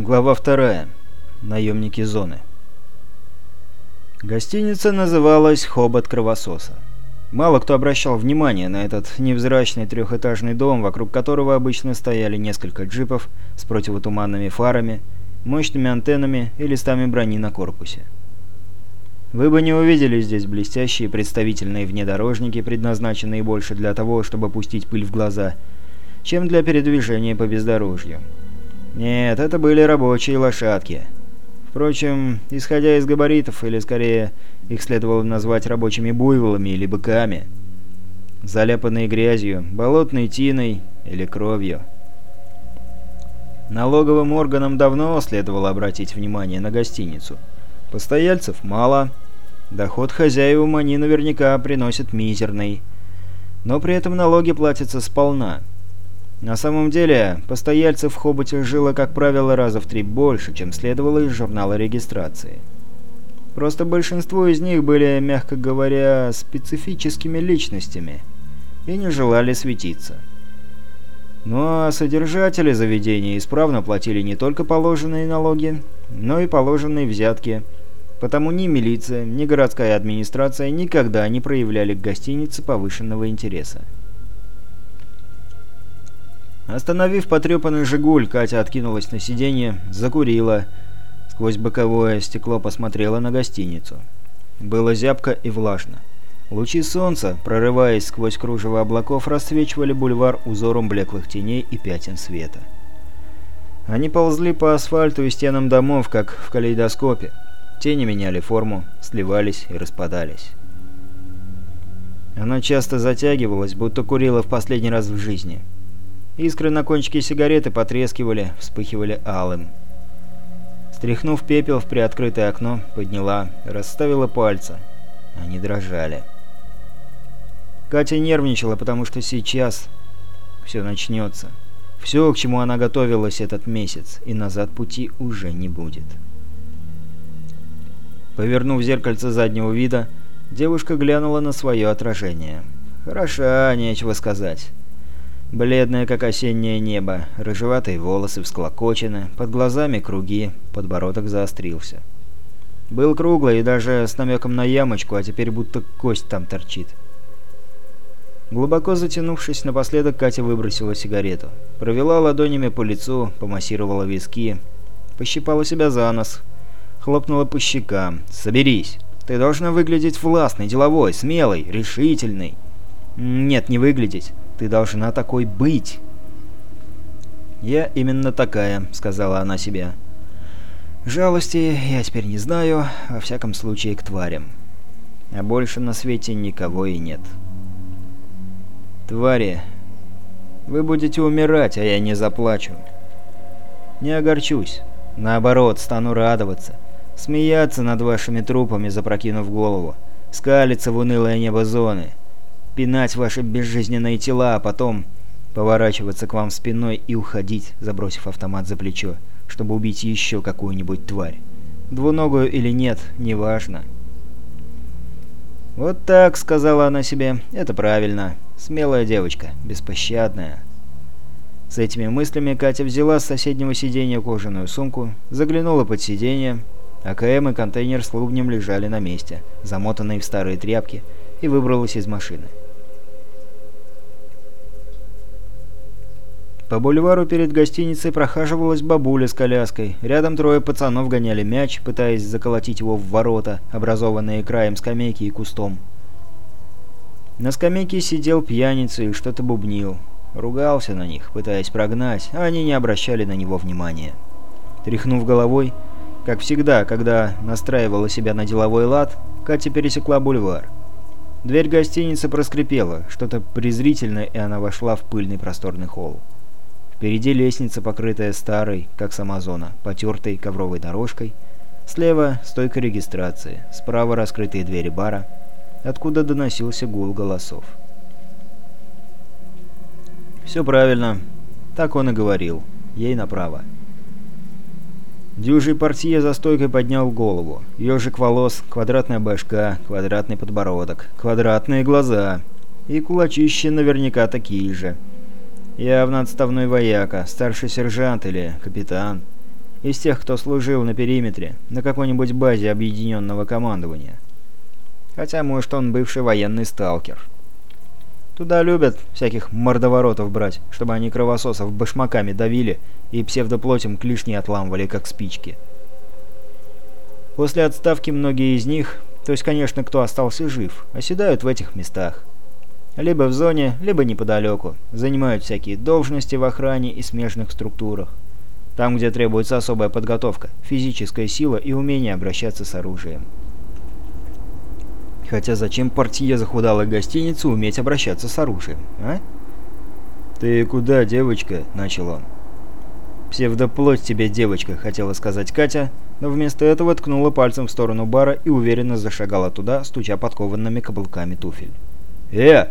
Глава вторая. Наемники зоны. Гостиница называлась «Хобот Кровососа». Мало кто обращал внимание на этот невзрачный трехэтажный дом, вокруг которого обычно стояли несколько джипов с противотуманными фарами, мощными антеннами и листами брони на корпусе. Вы бы не увидели здесь блестящие представительные внедорожники, предназначенные больше для того, чтобы пустить пыль в глаза, чем для передвижения по бездорожью. Нет, это были рабочие лошадки. Впрочем, исходя из габаритов, или скорее их следовало назвать рабочими буйволами или быками, заляпанные грязью, болотной тиной или кровью. Налоговым органам давно следовало обратить внимание на гостиницу. Постояльцев мало, доход хозяевам они наверняка приносят мизерный. Но при этом налоги платятся сполна – на самом деле, постояльцев в Хоботе жило, как правило, раза в три больше, чем следовало из журнала регистрации. Просто большинство из них были, мягко говоря, специфическими личностями и не желали светиться. Ну а содержатели заведения исправно платили не только положенные налоги, но и положенные взятки, потому ни милиция, ни городская администрация никогда не проявляли к гостинице повышенного интереса. Остановив потрепанный «Жигуль», Катя откинулась на сиденье, закурила. Сквозь боковое стекло посмотрела на гостиницу. Было зябко и влажно. Лучи солнца, прорываясь сквозь кружево облаков, рассвечивали бульвар узором блеклых теней и пятен света. Они ползли по асфальту и стенам домов, как в калейдоскопе. Тени меняли форму, сливались и распадались. Она часто затягивалась, будто курила в последний раз в жизни. Искры на кончике сигареты потрескивали, вспыхивали алым. Стряхнув пепел в приоткрытое окно, подняла, расставила пальцы. Они дрожали. Катя нервничала, потому что сейчас все начнется. Все, к чему она готовилась этот месяц, и назад пути уже не будет. Повернув зеркальце заднего вида, девушка глянула на свое отражение. Хороша, нечего сказать. Бледное, как осеннее небо, рыжеватые волосы всклокочены, под глазами круги, подбородок заострился. Был круглый и даже с намеком на ямочку, а теперь будто кость там торчит. Глубоко затянувшись, напоследок Катя выбросила сигарету. Провела ладонями по лицу, помассировала виски, пощипала себя за нос, хлопнула по щекам. «Соберись! Ты должна выглядеть властной, деловой, смелой, решительной!» «Нет, не выглядеть. Ты должна такой быть!» «Я именно такая», — сказала она себе. «Жалости я теперь не знаю, во всяком случае к тварям. А больше на свете никого и нет». «Твари, вы будете умирать, а я не заплачу. Не огорчусь. Наоборот, стану радоваться. Смеяться над вашими трупами, запрокинув голову. Скалиться в унылое небо зоны пинать ваши безжизненные тела, а потом поворачиваться к вам спиной и уходить, забросив автомат за плечо, чтобы убить еще какую-нибудь тварь. Двуногую или нет, неважно. «Вот так», — сказала она себе, — «это правильно. Смелая девочка, беспощадная». С этими мыслями Катя взяла с соседнего сиденья кожаную сумку, заглянула под сиденье, АКМ и контейнер с лубнем лежали на месте, замотанные в старые тряпки, и выбралась из машины. По бульвару перед гостиницей прохаживалась бабуля с коляской. Рядом трое пацанов гоняли мяч, пытаясь заколотить его в ворота, образованные краем скамейки и кустом. На скамейке сидел пьяница и что-то бубнил. Ругался на них, пытаясь прогнать, а они не обращали на него внимания. Тряхнув головой, как всегда, когда настраивала себя на деловой лад, Катя пересекла бульвар. Дверь гостиницы проскрипела, что-то презрительное, и она вошла в пыльный просторный холл. Впереди лестница, покрытая старой, как сама зона, потертой ковровой дорожкой. Слева стойка регистрации, справа раскрытые двери бара, откуда доносился гул голосов. «Все правильно. Так он и говорил. Ей направо». Дюжий портье за стойкой поднял голову. Ежик волос, квадратная башка, квадратный подбородок, квадратные глаза. И кулачища наверняка такие же. Явно отставной вояка, старший сержант или капитан. Из тех, кто служил на периметре, на какой-нибудь базе объединенного командования. Хотя, может, он бывший военный сталкер. Туда любят всяких мордоворотов брать, чтобы они кровососов башмаками давили и псевдоплотем клешни отламывали, как спички. После отставки многие из них, то есть, конечно, кто остался жив, оседают в этих местах. Либо в зоне, либо неподалеку. Занимают всякие должности в охране и смежных структурах. Там, где требуется особая подготовка, физическая сила и умение обращаться с оружием. Хотя зачем партия захудалой гостиницы уметь обращаться с оружием, а? «Ты куда, девочка?» – начал он. «Псевдоплоть тебе, девочка», – хотела сказать Катя, но вместо этого ткнула пальцем в сторону бара и уверенно зашагала туда, стуча подкованными каблуками туфель. «Э!»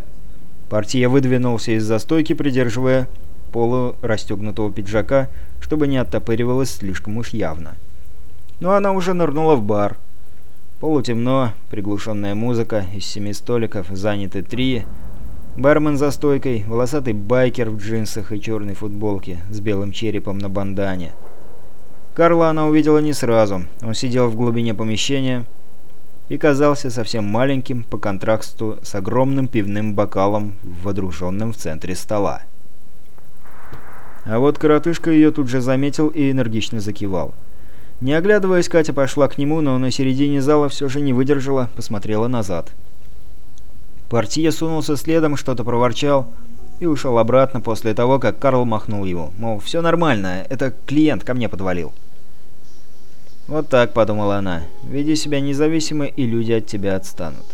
Партия выдвинулся из застойки, придерживая полу расстегнутого пиджака, чтобы не оттопыривалось слишком уж явно. Но она уже нырнула в бар. Полутемно, приглушенная музыка, из семи столиков заняты три. Бармен за стойкой, волосатый байкер в джинсах и черной футболке с белым черепом на бандане. Карла она увидела не сразу. Он сидел в глубине помещения, и казался совсем маленьким по контрасту с огромным пивным бокалом, водруженным в центре стола. А вот коротышка ее тут же заметил и энергично закивал. Не оглядываясь, Катя пошла к нему, но на середине зала все же не выдержала, посмотрела назад. Партия сунулся следом, что-то проворчал и ушел обратно после того, как Карл махнул его. Мол, все нормально, это клиент ко мне подвалил. «Вот так», — подумала она, — «веди себя независимо, и люди от тебя отстанут».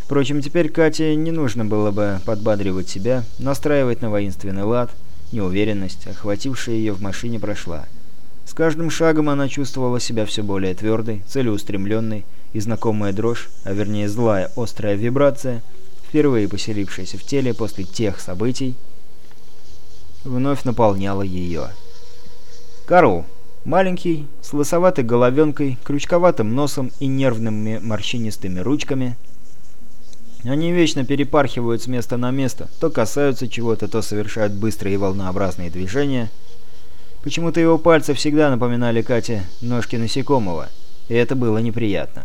Впрочем, теперь Кате не нужно было бы подбадривать себя, настраивать на воинственный лад, неуверенность, охватившая ее в машине, прошла. С каждым шагом она чувствовала себя все более твердой, целеустремленной, и знакомая дрожь, а вернее злая, острая вибрация, впервые поселившаяся в теле после тех событий, вновь наполняла ее. «Карл!» Маленький, с лысоватой головенкой, крючковатым носом и нервными морщинистыми ручками. Они вечно перепархивают с места на место, то касаются чего-то, то совершают быстрые и волнообразные движения. Почему-то его пальцы всегда напоминали Кате ножки насекомого, и это было неприятно.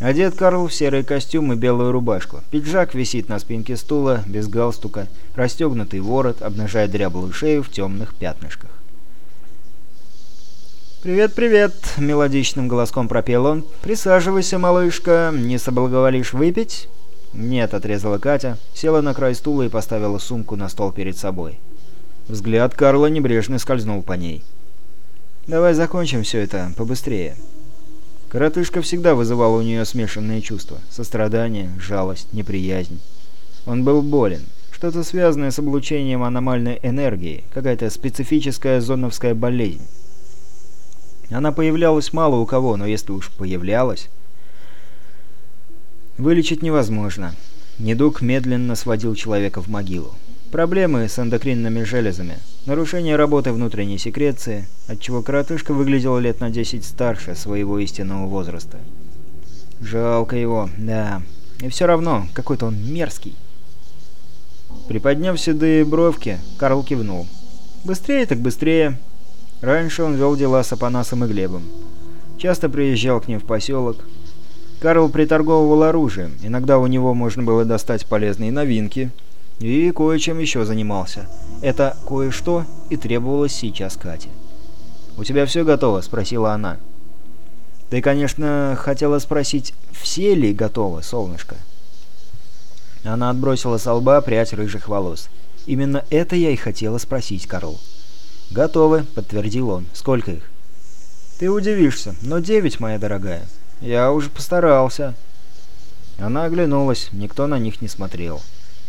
Одет Карл в серый костюм и белую рубашку. Пиджак висит на спинке стула, без галстука, расстегнутый ворот обнажает дряблую шею в темных пятнышках. «Привет, привет!» — мелодичным голоском пропел он. «Присаживайся, малышка. Не соблаговолишь выпить?» «Нет», — отрезала Катя, села на край стула и поставила сумку на стол перед собой. Взгляд Карла небрежно скользнул по ней. «Давай закончим все это побыстрее». Коротышка всегда вызывал у нее смешанные чувства. Сострадание, жалость, неприязнь. Он был болен. Что-то связанное с облучением аномальной энергии, какая-то специфическая зоновская болезнь. Она появлялась мало у кого, но если уж появлялась... Вылечить невозможно. Недуг медленно сводил человека в могилу. Проблемы с эндокринными железами, нарушение работы внутренней секреции, отчего коротышка выглядела лет на 10 старше своего истинного возраста. Жалко его, да. И все равно, какой-то он мерзкий. Приподняв седые бровки, Карл кивнул. «Быстрее так быстрее. Раньше он вел дела с Апанасом и Глебом. Часто приезжал к ним в поселок. Карл приторговывал оружием, иногда у него можно было достать полезные новинки, и кое-чем еще занимался. Это кое-что и требовалось сейчас Кате. «У тебя все готово?» – спросила она. «Ты, конечно, хотела спросить, все ли готово, солнышко?» Она отбросила с лба прядь рыжих волос. «Именно это я и хотела спросить, Карл». «Готовы», — подтвердил он. «Сколько их?» «Ты удивишься, но девять, моя дорогая. Я уже постарался». Она оглянулась, никто на них не смотрел.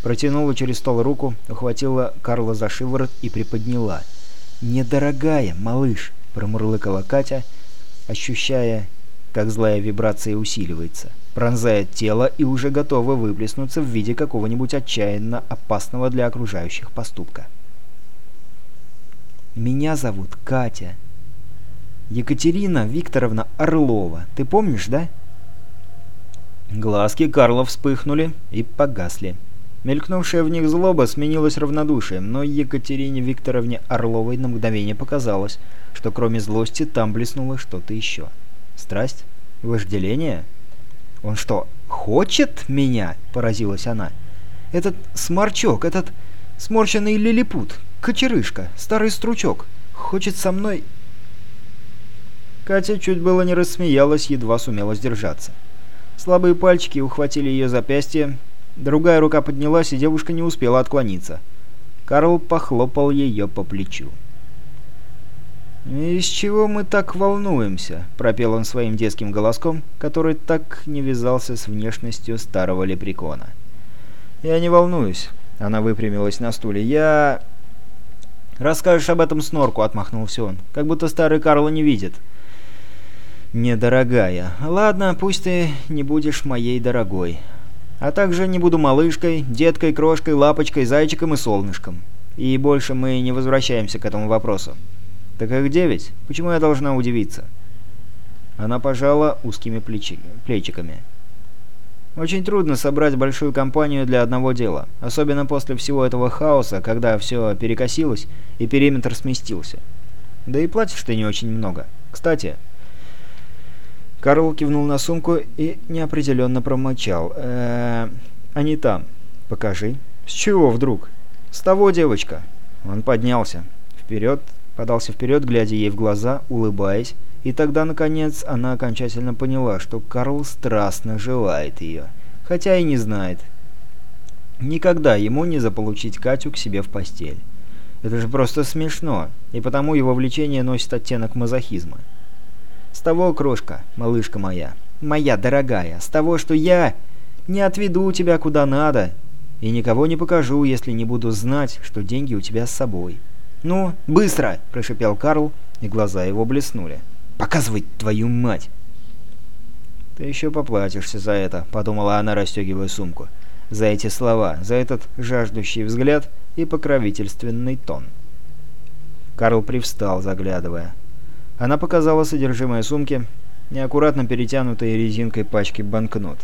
Протянула через стол руку, ухватила Карла за шиворот и приподняла. «Недорогая, малыш», — промурлыкала Катя, ощущая, как злая вибрация усиливается, пронзает тело и уже готова выплеснуться в виде какого-нибудь отчаянно опасного для окружающих поступка. Меня зовут Катя. Екатерина Викторовна Орлова. Ты помнишь, да?» Глазки Карла вспыхнули и погасли. Мелькнувшая в них злоба сменилась равнодушием, но Екатерине Викторовне Орловой на мгновение показалось, что кроме злости там блеснуло что-то еще. Страсть? Вожделение? «Он что, хочет меня?» — поразилась она. «Этот сморчок, этот сморщенный лилипут, кочерышка, старый стручок, хочет со мной...» Катя чуть было не рассмеялась, едва сумела сдержаться. Слабые пальчики ухватили ее запястье, другая рука поднялась, и девушка не успела отклониться. Карл похлопал ее по плечу. «Из чего мы так волнуемся?» — пропел он своим детским голоском, который так не вязался с внешностью старого лепрекона. «Я не волнуюсь», — она выпрямилась на стуле. «Я...» «Расскажешь об этом снорку», — отмахнулся он, — «как будто старый Карл не видит». «Недорогая. Ладно, пусть ты не будешь моей дорогой. А также не буду малышкой, деткой, крошкой, лапочкой, зайчиком и солнышком. И больше мы не возвращаемся к этому вопросу. «Так их девять? Почему я должна удивиться?» Она пожала узкими плечи... плечиками. «Очень трудно собрать большую компанию для одного дела, особенно после всего этого хаоса, когда все перекосилось и периметр сместился. Да и платишь ты не очень много. Кстати...» Карл кивнул на сумку и неопределенно промолчал. «Эээ... Они там. Покажи». «С чего вдруг?» «С того, девочка». Он поднялся. Вперед, подался вперед, глядя ей в глаза, улыбаясь, и тогда, наконец, она окончательно поняла, что Карл страстно желает ее, хотя и не знает. Никогда ему не заполучить Катю к себе в постель. Это же просто смешно, и потому его влечение носит оттенок мазохизма. С того, крошка, малышка моя, моя дорогая, с того, что я не отведу тебя куда надо и никого не покажу, если не буду знать, что деньги у тебя с собой. «Ну, быстро!» – прошипел Карл, и глаза его блеснули. «Показывай твою мать!» «Ты еще поплатишься за это», — подумала она, расстегивая сумку. «За эти слова, за этот жаждущий взгляд и покровительственный тон». Карл привстал, заглядывая. Она показала содержимое сумки, неаккуратно перетянутой резинкой пачки банкнот.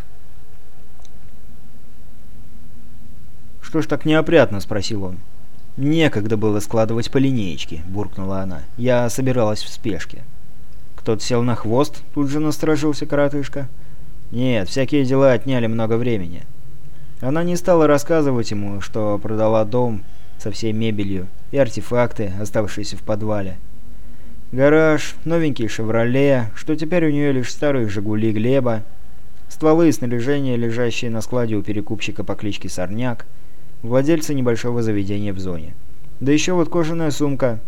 «Что ж так неопрятно?» — спросил он. «Некогда было складывать по линеечке», — буркнула она. «Я собиралась в спешке». «Кто-то сел на хвост?» — тут же насторожился коротышка. «Нет, всякие дела отняли много времени». Она не стала рассказывать ему, что продала дом со всей мебелью и артефакты, оставшиеся в подвале. Гараж, новенький «Шевроле», что теперь у нее лишь старые «Жигули» Глеба, стволы и снаряжение, лежащие на складе у перекупщика по кличке Сорняк — владельца небольшого заведения в зоне. Да еще вот кожаная сумка.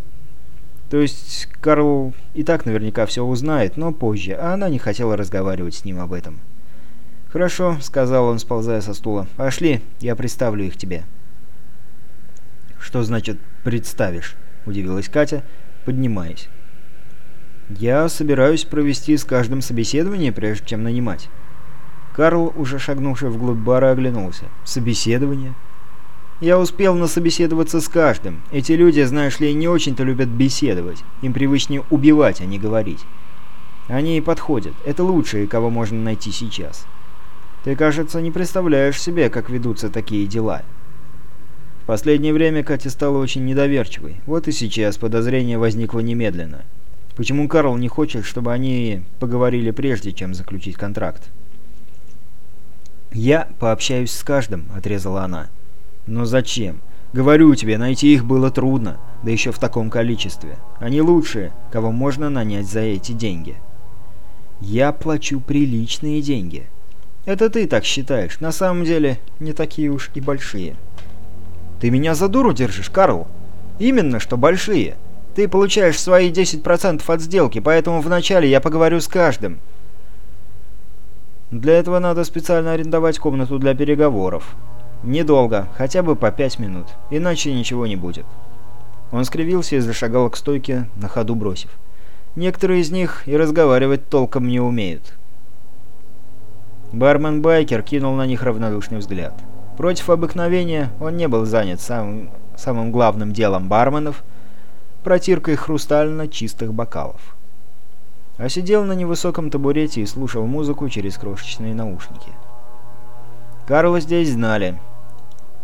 То есть Карл и так наверняка все узнает, но позже, а она не хотела разговаривать с ним об этом. «Хорошо», — сказал он, сползая со стула. «Пошли, я представлю их тебе». «Что значит «представишь»?» — удивилась Катя, поднимаясь. «Я собираюсь провести с каждым собеседование, прежде чем нанимать». Карл, уже шагнувший вглубь бара, оглянулся. «Собеседование?» Я успел насобеседоваться с каждым. Эти люди, знаешь ли, не очень-то любят беседовать. Им привычнее убивать, а не говорить. Они и подходят. Это лучшие, кого можно найти сейчас. Ты, кажется, не представляешь себе, как ведутся такие дела. В последнее время Катя стала очень недоверчивой. Вот и сейчас подозрение возникло немедленно. Почему Карл не хочет, чтобы они поговорили прежде, чем заключить контракт? «Я пообщаюсь с каждым», — отрезала она. Но зачем? Говорю тебе, найти их было трудно, да еще в таком количестве. Они лучшие, кого можно нанять за эти деньги. Я плачу приличные деньги. Это ты так считаешь, на самом деле не такие уж и большие. Ты меня за дуру держишь, Карл? Именно, что большие. Ты получаешь свои 10% от сделки, поэтому вначале я поговорю с каждым. Для этого надо специально арендовать комнату для переговоров. «Недолго, хотя бы по пять минут, иначе ничего не будет». Он скривился и зашагал к стойке, на ходу бросив. «Некоторые из них и разговаривать толком не умеют». Бармен-байкер кинул на них равнодушный взгляд. Против обыкновения он не был занят самым, самым главным делом барменов – протиркой хрустально чистых бокалов. А сидел на невысоком табурете и слушал музыку через крошечные наушники. Карла здесь знали.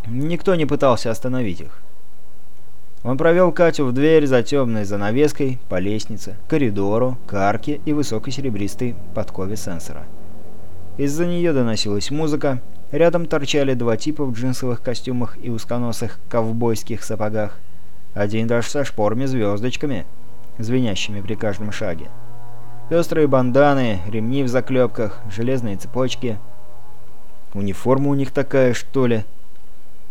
Никто не пытался остановить их. Он провел Катю в дверь за темной занавеской, по лестнице, коридору, к арке и высокой серебристой подкове сенсора. Из-за нее доносилась музыка, рядом торчали два типа в джинсовых костюмах и узконосых ковбойских сапогах, один даже со шпорами-звездочками, звенящими при каждом шаге. Пестрые банданы, ремни в заклепках, железные цепочки. Униформа у них такая, что ли?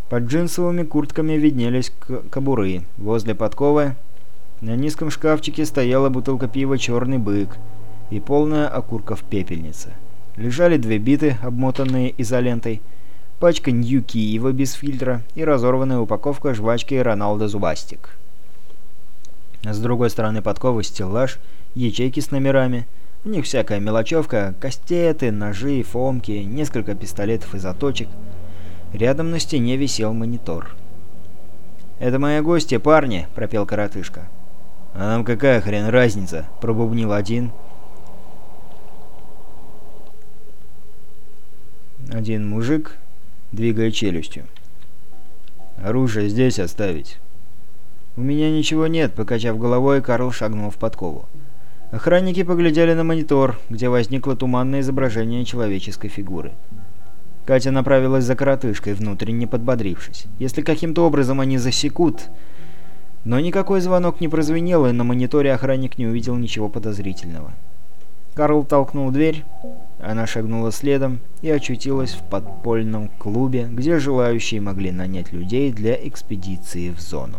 Под джинсовыми куртками виднелись кобуры. Возле подковы на низком шкафчике стояла бутылка пива «Черный бык» и полная окурков пепельница. Лежали две биты, обмотанные изолентой, пачка Нью Киева без фильтра и разорванная упаковка жвачки Роналдо Зубастик. С другой стороны подковы стеллаж, ячейки с номерами. У них всякая мелочевка, кастеты, ножи, фомки, несколько пистолетов и заточек – Рядом на стене висел монитор. «Это мои гости, парни!» — пропел коротышка. «А нам какая хрен разница?» — пробубнил один. Один мужик, двигая челюстью. «Оружие здесь оставить». «У меня ничего нет», — покачав головой, Карл шагнул в подкову. Охранники поглядели на монитор, где возникло туманное изображение человеческой фигуры. Катя направилась за коротышкой, внутренне подбодрившись. Если каким-то образом они засекут... Но никакой звонок не прозвенел, и на мониторе охранник не увидел ничего подозрительного. Карл толкнул дверь, она шагнула следом и очутилась в подпольном клубе, где желающие могли нанять людей для экспедиции в зону.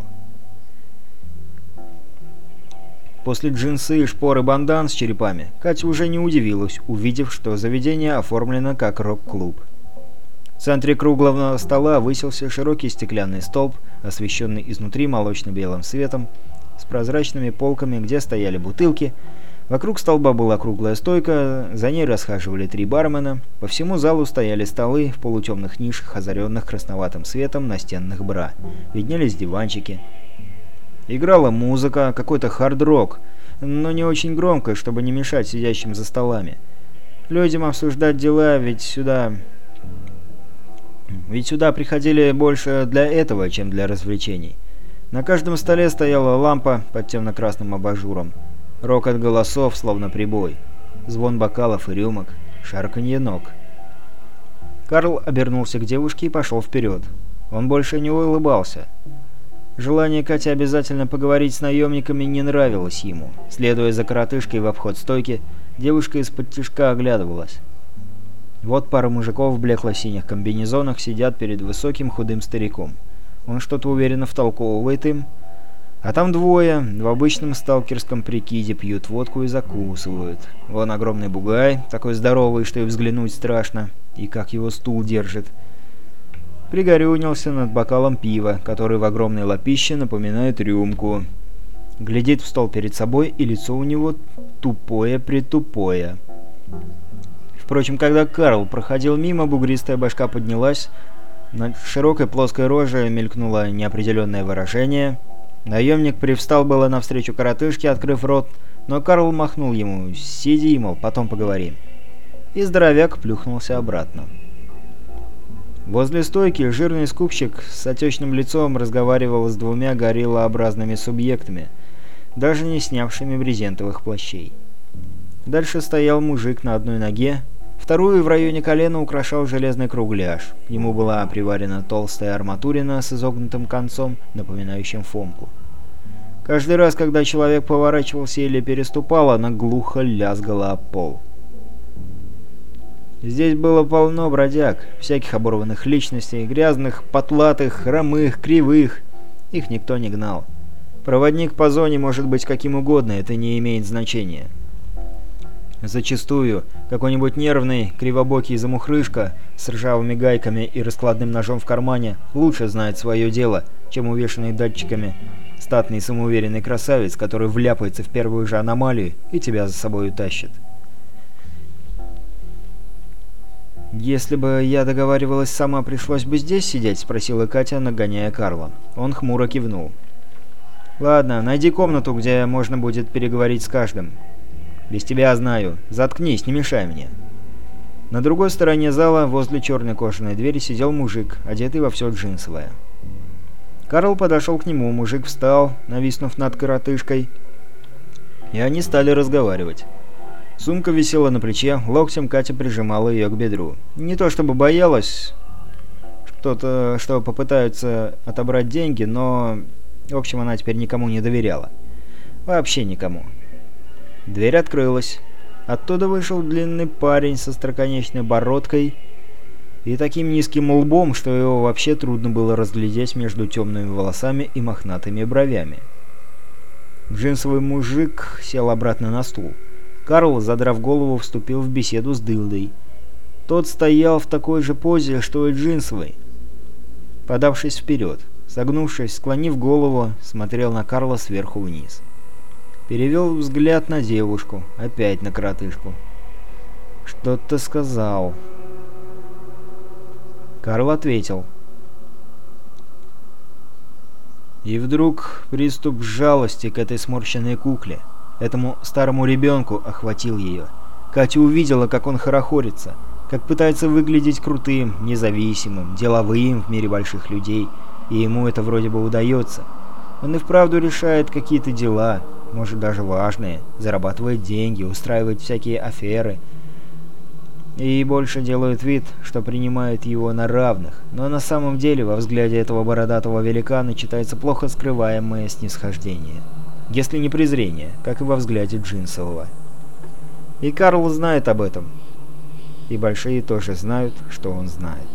После джинсы и шпоры бандан с черепами Катя уже не удивилась, увидев, что заведение оформлено как рок-клуб. В центре круглого стола высился широкий стеклянный столб, освещенный изнутри молочно-белым светом, с прозрачными полками, где стояли бутылки. Вокруг столба была круглая стойка, за ней расхаживали три бармена. По всему залу стояли столы в полутемных нишах, озаренных красноватым светом настенных бра. Виднелись диванчики. Играла музыка, какой-то хард-рок, но не очень громко, чтобы не мешать сидящим за столами. Людям обсуждать дела, ведь сюда ведь сюда приходили больше для этого, чем для развлечений. На каждом столе стояла лампа под темно-красным абажуром. Рокот голосов, словно прибой. Звон бокалов и рюмок. Шарканье ног. Карл обернулся к девушке и пошел вперед. Он больше не улыбался. Желание Кати обязательно поговорить с наемниками не нравилось ему. Следуя за коротышкой в обход стойки, девушка из-под тишка оглядывалась. Вот пара мужиков в блекло-синих комбинезонах сидят перед высоким худым стариком. Он что-то уверенно втолковывает им. А там двое, в обычном сталкерском прикиде, пьют водку и закусывают. Вон огромный бугай, такой здоровый, что и взглянуть страшно. И как его стул держит. Пригорюнился над бокалом пива, который в огромной лапище напоминает рюмку. Глядит в стол перед собой, и лицо у него тупое-притупое. Впрочем, когда Карл проходил мимо, бугристая башка поднялась, на широкой плоской роже мелькнуло неопределенное выражение. Наемник привстал было навстречу коротышке, открыв рот, но Карл махнул ему «Сиди, мол, потом поговорим». И здоровяк плюхнулся обратно. Возле стойки жирный скупщик с отечным лицом разговаривал с двумя гориллообразными субъектами, даже не снявшими брезентовых плащей. Дальше стоял мужик на одной ноге, Вторую в районе колена украшал железный кругляш. К нему была приварена толстая арматурина с изогнутым концом, напоминающим фомку. Каждый раз, когда человек поворачивался или переступал, она глухо лязгала об пол. Здесь было полно бродяг, всяких оборванных личностей, грязных, потлатых, хромых, кривых. Их никто не гнал. Проводник по зоне может быть каким угодно, это не имеет значения. Зачастую какой-нибудь нервный, кривобокий замухрышка с ржавыми гайками и раскладным ножом в кармане лучше знает свое дело, чем увешанный датчиками статный самоуверенный красавец, который вляпается в первую же аномалию и тебя за собой утащит. «Если бы я договаривалась сама, пришлось бы здесь сидеть?» — спросила Катя, нагоняя Карла. Он хмуро кивнул. «Ладно, найди комнату, где можно будет переговорить с каждым. «Без тебя знаю. Заткнись, не мешай мне». На другой стороне зала, возле черной кожаной двери, сидел мужик, одетый во все джинсовое. Карл подошел к нему, мужик встал, нависнув над коротышкой, и они стали разговаривать. Сумка висела на плече, локтем Катя прижимала ее к бедру. Не то чтобы боялась, что-то, что попытаются отобрать деньги, но... В общем, она теперь никому не доверяла. Вообще никому. Дверь открылась. Оттуда вышел длинный парень со строконечной бородкой и таким низким лбом, что его вообще трудно было разглядеть между темными волосами и мохнатыми бровями. Джинсовый мужик сел обратно на стул. Карл, задрав голову, вступил в беседу с Дылдой. Тот стоял в такой же позе, что и Джинсовый, подавшись вперед. Согнувшись, склонив голову, смотрел на Карла сверху вниз. Перевел взгляд на девушку, опять на коротышку. «Что-то сказал». Карл ответил. И вдруг приступ жалости к этой сморщенной кукле, этому старому ребенку, охватил ее. Катя увидела, как он хорохорится, как пытается выглядеть крутым, независимым, деловым в мире больших людей, и ему это вроде бы удается. Он и вправду решает какие-то дела, может даже важные, зарабатывает деньги, устраивает всякие аферы – и больше делают вид, что принимают его на равных, но на самом деле во взгляде этого бородатого великана читается плохо скрываемое снисхождение. Если не презрение, как и во взгляде Джинсового. И Карл знает об этом. И большие тоже знают, что он знает.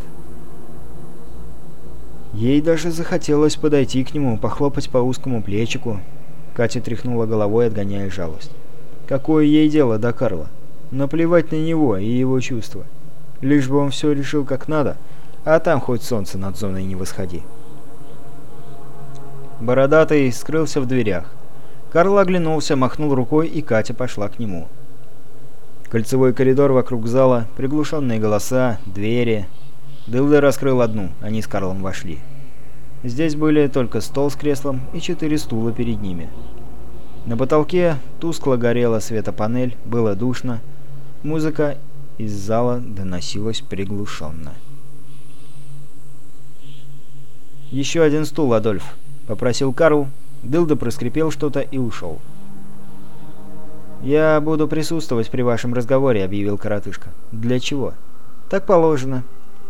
Ей даже захотелось подойти к нему, похлопать по узкому плечику. Катя тряхнула головой, отгоняя жалость. Какое ей дело до Карла? Наплевать на него и его чувства. Лишь бы он все решил как надо, а там хоть солнце над зоной не восходи. Бородатый скрылся в дверях. Карл оглянулся, махнул рукой, и Катя пошла к нему. Кольцевой коридор вокруг зала, приглушенные голоса, двери. Дылда раскрыл одну, они с Карлом вошли. Здесь были только стол с креслом и четыре стула перед ними. На потолке тускло горела светопанель, было душно, Музыка из зала доносилась приглушенно. «Еще один стул, Адольф», — попросил Карл. Дылда проскрипел что-то и ушел. «Я буду присутствовать при вашем разговоре», — объявил коротышка. «Для чего?» «Так положено.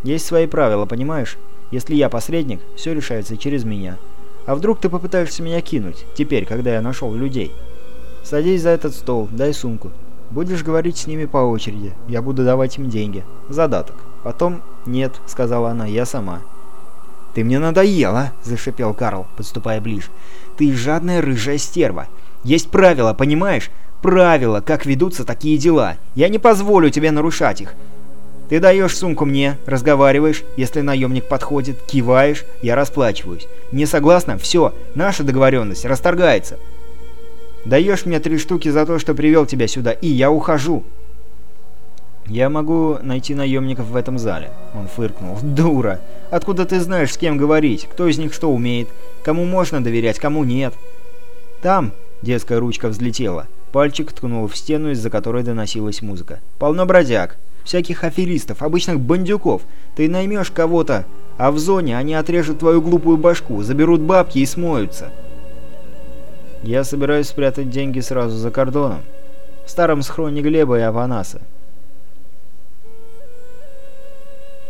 Есть свои правила, понимаешь? Если я посредник, все решается через меня. А вдруг ты попытаешься меня кинуть, теперь, когда я нашел людей? Садись за этот стол, дай сумку. Будешь говорить с ними по очереди. Я буду давать им деньги. Задаток. Потом «Нет», — сказала она, — «я сама». «Ты мне надоела», — зашипел Карл, подступая ближе. «Ты жадная рыжая стерва. Есть правила, понимаешь? Правила, как ведутся такие дела. Я не позволю тебе нарушать их. Ты даешь сумку мне, разговариваешь, если наемник подходит, киваешь, я расплачиваюсь. Не согласна? Все, наша договоренность расторгается. Даешь мне три штуки за то, что привел тебя сюда, и я ухожу!» «Я могу найти наемников в этом зале», — он фыркнул. «Дура! Откуда ты знаешь, с кем говорить? Кто из них что умеет? Кому можно доверять, кому нет?» «Там!» — детская ручка взлетела. Пальчик ткнул в стену, из-за которой доносилась музыка. «Полно бродяг, всяких аферистов, обычных бандюков. Ты наймешь кого-то, а в зоне они отрежут твою глупую башку, заберут бабки и смоются». Я собираюсь спрятать деньги сразу за кордоном. В старом схроне Глеба и Аванаса.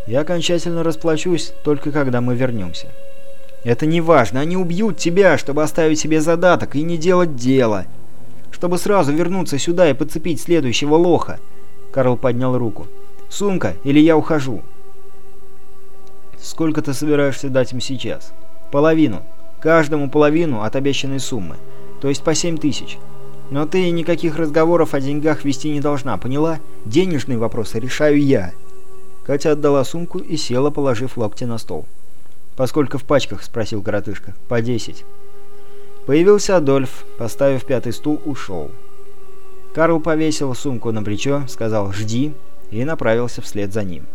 Я окончательно расплачусь, только когда мы вернемся. Это не важно, они убьют тебя, чтобы оставить себе задаток и не делать дело. Чтобы сразу вернуться сюда и подцепить следующего лоха. Карл поднял руку. «Сумка, или я ухожу?» «Сколько ты собираешься дать им сейчас?» «Половину. Каждому половину от обещанной суммы то есть по 7 тысяч. Но ты никаких разговоров о деньгах вести не должна, поняла? Денежные вопросы решаю я». Катя отдала сумку и села, положив локти на стол. «Поскольку в пачках?» – спросил коротышка. «По 10». Появился Адольф, поставив пятый стул, ушел. Карл повесил сумку на плечо, сказал «жди» и направился вслед за ним.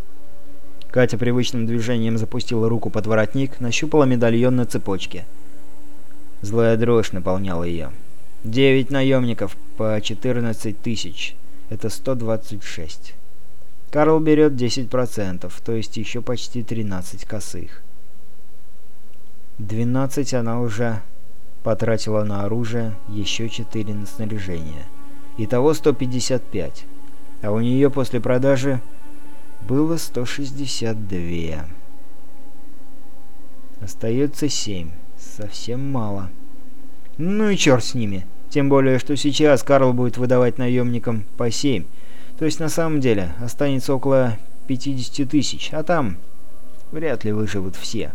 Катя привычным движением запустила руку под воротник, нащупала медальон на цепочке – Злая дрожь наполняла ее. Девять наемников по 14 тысяч. Это 126. Карл берет 10%, то есть еще почти 13 косых. 12 она уже потратила на оружие, еще 4 на снаряжение. Итого 155. А у нее после продажи было 162. Остается 7. Совсем мало. Ну и черт с ними. Тем более, что сейчас Карл будет выдавать наемникам по 7. То есть на самом деле останется около 50 тысяч, а там вряд ли выживут все.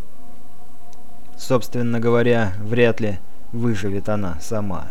Собственно говоря, вряд ли выживет она сама.